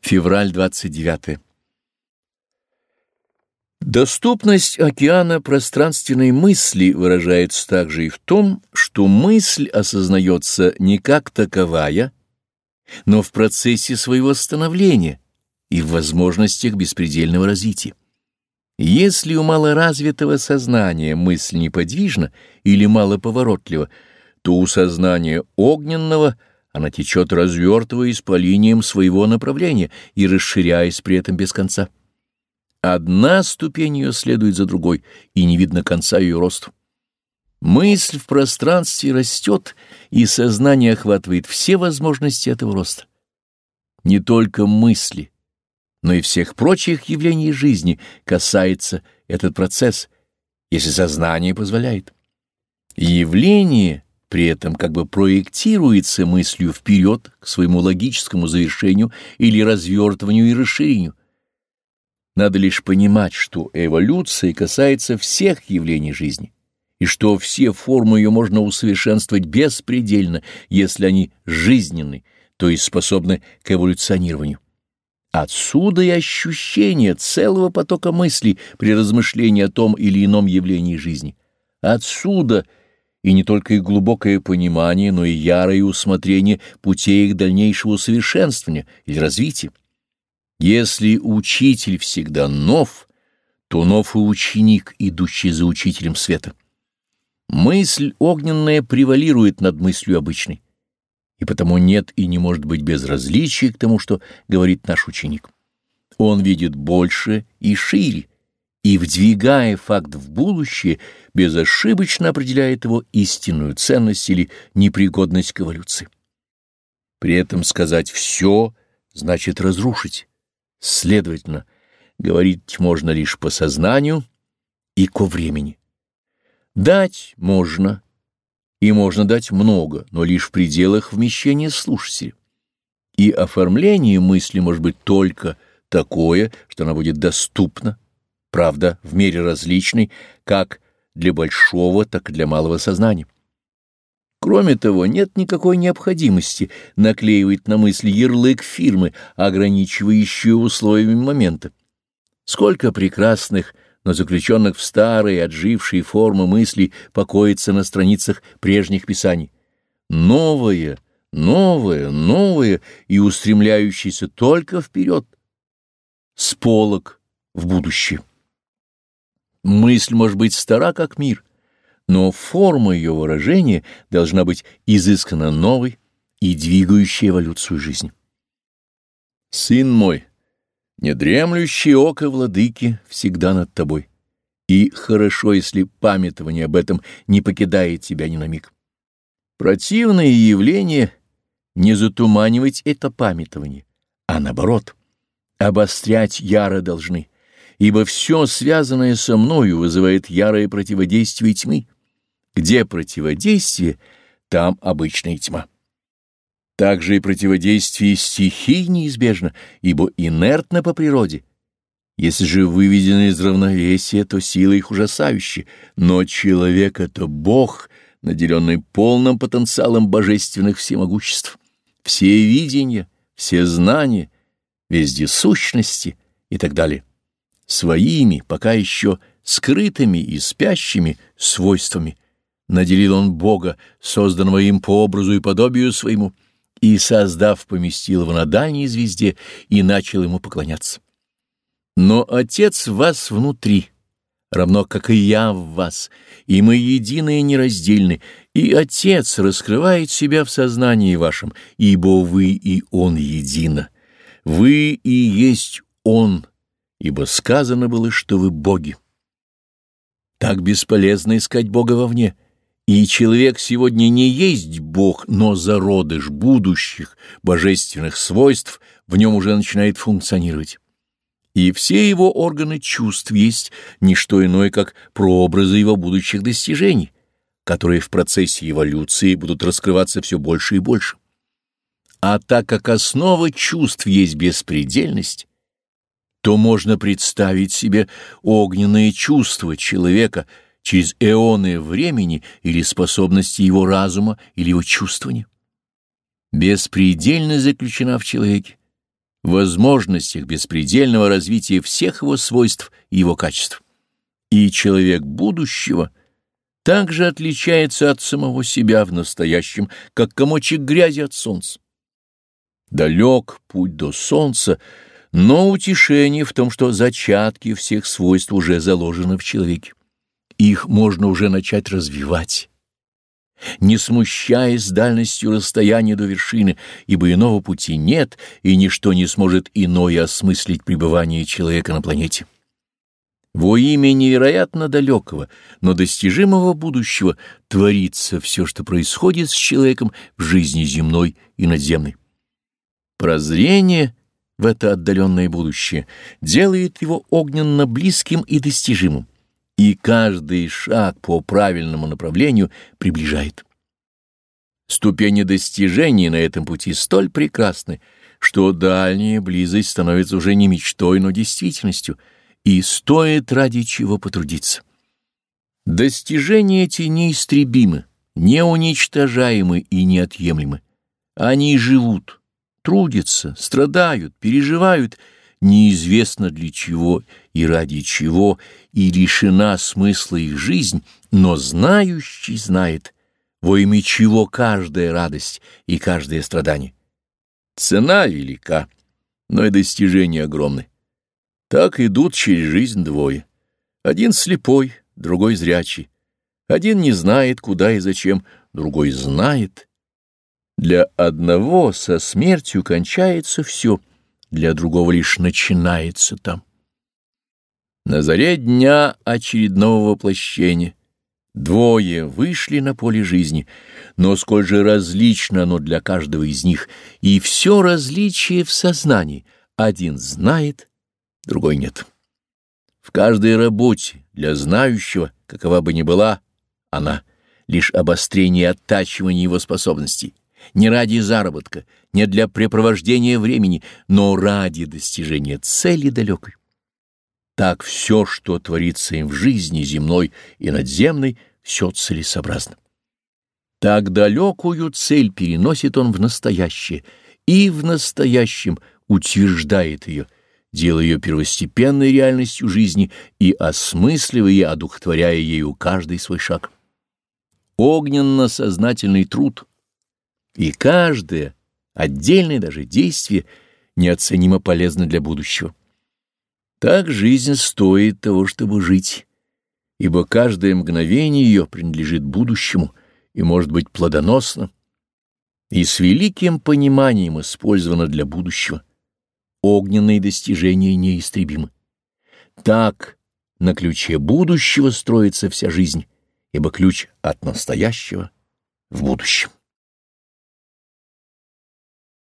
Февраль 29. Доступность океана пространственной мысли выражается также и в том, что мысль осознается не как таковая, но в процессе своего становления и в возможностях беспредельного развития. Если у малоразвитого сознания мысль неподвижна или малоповоротлива, то у сознания огненного – она течет, развертываясь по линиям своего направления и расширяясь при этом без конца. Одна ступень ее следует за другой, и не видно конца ее росту. Мысль в пространстве растет, и сознание охватывает все возможности этого роста. Не только мысли, но и всех прочих явлений жизни касается этот процесс, если сознание позволяет. Явление — при этом как бы проектируется мыслью вперед к своему логическому завершению или развертыванию и расширению. Надо лишь понимать, что эволюция касается всех явлений жизни, и что все формы ее можно усовершенствовать беспредельно, если они жизненны, то есть способны к эволюционированию. Отсюда и ощущение целого потока мыслей при размышлении о том или ином явлении жизни. Отсюда — и не только их глубокое понимание, но и ярое усмотрение путей их дальнейшего усовершенствования или развития. Если учитель всегда нов, то нов и ученик, идущий за учителем света. Мысль огненная превалирует над мыслью обычной, и потому нет и не может быть безразличия к тому, что говорит наш ученик. Он видит больше и шире, и, вдвигая факт в будущее, безошибочно определяет его истинную ценность или непригодность к эволюции. При этом сказать «все» значит разрушить. Следовательно, говорить можно лишь по сознанию и ко времени. Дать можно, и можно дать много, но лишь в пределах вмещения слушателя. И оформление мысли может быть только такое, что она будет доступна правда, в мере различной, как для большого, так и для малого сознания. Кроме того, нет никакой необходимости наклеивать на мысли ярлык фирмы, ограничивающие условиями момента. Сколько прекрасных, но заключенных в старые, отжившие формы мыслей покоится на страницах прежних писаний. Новое, новое, новое и устремляющееся только вперед, с полок в будущее. Мысль может быть стара, как мир, но форма ее выражения должна быть изыскана новой и двигающей эволюцию жизни. Сын мой, недремлющее око владыки всегда над тобой, и хорошо, если памятование об этом не покидает тебя ни на миг. Противные явления не затуманивать это памятование, а наоборот, обострять яро должны — ибо все связанное со мною вызывает ярое противодействие тьмы. Где противодействие, там обычная тьма. Также и противодействие стихий неизбежно, ибо инертно по природе. Если же выведены из равновесия, то сила их ужасающая, но человек — это Бог, наделенный полным потенциалом божественных всемогуществ. Все видения, все знания, вездесущности и так далее своими, пока еще скрытыми и спящими свойствами. Наделил он Бога, созданного им по образу и подобию своему, и, создав, поместил его на дальней звезде и начал ему поклоняться. Но Отец вас внутри, равно как и я в вас, и мы едины и нераздельны, и Отец раскрывает себя в сознании вашем, ибо вы и Он едино. Вы и есть Он, ибо сказано было, что вы боги. Так бесполезно искать Бога вовне, и человек сегодня не есть Бог, но зародыш будущих божественных свойств в нем уже начинает функционировать. И все его органы чувств есть не что иное, как прообразы его будущих достижений, которые в процессе эволюции будут раскрываться все больше и больше. А так как основа чувств есть беспредельность, то можно представить себе огненные чувства человека через эоны времени или способности его разума или его чувствования. Беспредельно заключена в человеке, в возможностях беспредельного развития всех его свойств и его качеств. И человек будущего также отличается от самого себя в настоящем, как комочек грязи от солнца. Далек путь до солнца, но утешение в том, что зачатки всех свойств уже заложены в человеке. Их можно уже начать развивать не смущаясь дальностью расстояния до вершины, ибо иного пути нет, и ничто не сможет иное осмыслить пребывание человека на планете. Во имя невероятно далекого, но достижимого будущего творится все, что происходит с человеком в жизни земной и надземной. Прозрение в это отдаленное будущее делает его огненно близким и достижимым и каждый шаг по правильному направлению приближает. Ступени достижений на этом пути столь прекрасны, что дальняя близость становится уже не мечтой, но действительностью, и стоит ради чего потрудиться. Достижения эти неистребимы, неуничтожаемы и неотъемлемы. Они живут, трудятся, страдают, переживают — неизвестно для чего и ради чего, и лишена смысла их жизнь, но знающий знает, во имя чего каждая радость и каждое страдание. Цена велика, но и достижения огромны. Так идут через жизнь двое. Один слепой, другой зрячий. Один не знает, куда и зачем, другой знает. Для одного со смертью кончается все — для другого лишь начинается там. На заре дня очередного воплощения двое вышли на поле жизни, но сколь же различно оно для каждого из них, и все различие в сознании. Один знает, другой нет. В каждой работе для знающего, какова бы ни была она, лишь обострение и оттачивание его способностей не ради заработка, не для препровождения времени, но ради достижения цели далекой. Так все, что творится им в жизни земной и надземной, все целесообразно. Так далекую цель переносит он в настоящее, и в настоящем утверждает ее, делая ее первостепенной реальностью жизни и осмысливая и одухотворяя ею каждый свой шаг. Огненно-сознательный труд — и каждое отдельное даже действие неоценимо полезно для будущего. Так жизнь стоит того, чтобы жить, ибо каждое мгновение ее принадлежит будущему и может быть плодоносно, и с великим пониманием использовано для будущего. Огненные достижения неистребимы. Так на ключе будущего строится вся жизнь, ибо ключ от настоящего в будущем.